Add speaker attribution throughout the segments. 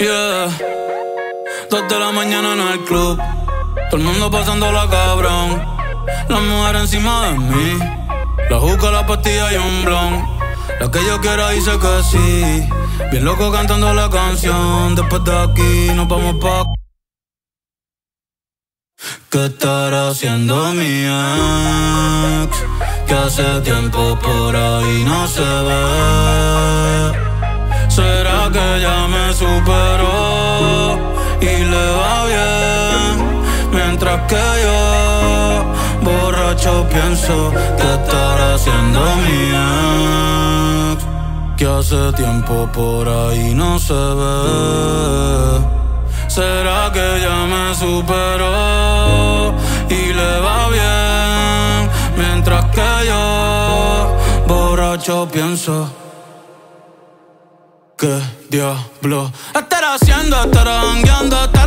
Speaker 1: Yeah. Dos de la mañana en el club. Todo el mundo pasando la cabrón. La mujer encima de mí. La juca, la pastilla y un blon. La que yo quiera dice que sí. Bien loco cantando la canción. Después de aquí nos vamos pa' ¿Qué estará haciendo mi ex? Que hace tiempo por ahí no se ve. Que yo, borracho, pienso que estará haciendo mi ex. Que hace tiempo por ahí no se ve. ¿Será que ya me superó y le va bien? Mientras que yo, borracho, pienso que diablo estará haciendo, estará jangueando, estará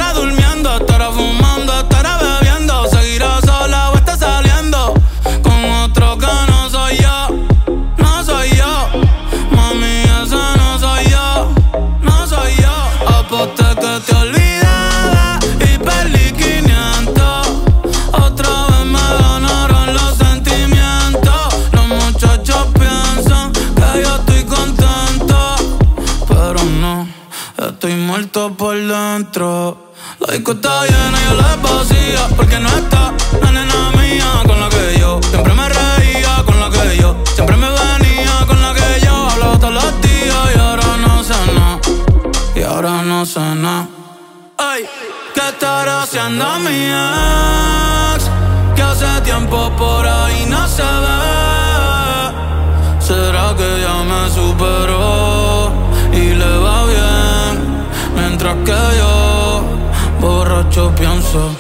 Speaker 1: La disco está llena y la vacía. Porque no está la nena mía con la que yo siempre me reía. Con la que yo siempre me venía. Con la que yo hablaba todos los días. Y ahora no sé nada. Y ahora no sé nada. Ay, ¿qué estará haciendo mi ex? Que hace tiempo por ahí no se ve. ¿Será que ya me superó? Y le va bien Mientras que yo, borracho, pienso.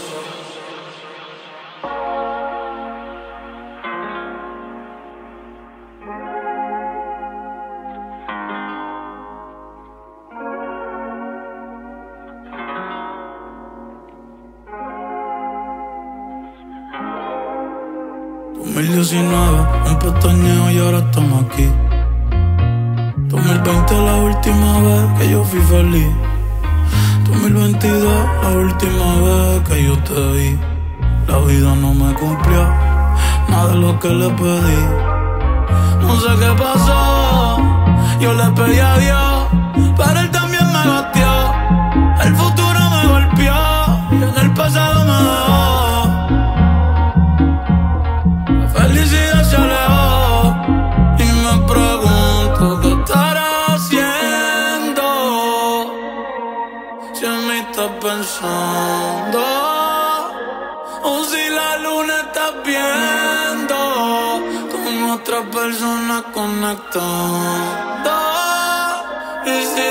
Speaker 1: y ahora estamos aquí. 2020 la última vez que yo fui feliz. 2022, la última vez que yo te vi. La vida no me cumplió nada de lo que le pedí. No sé qué pasó, yo le pedí a Dios, pero él pensando, o si la luna está viendo con otra persona conectando. Y si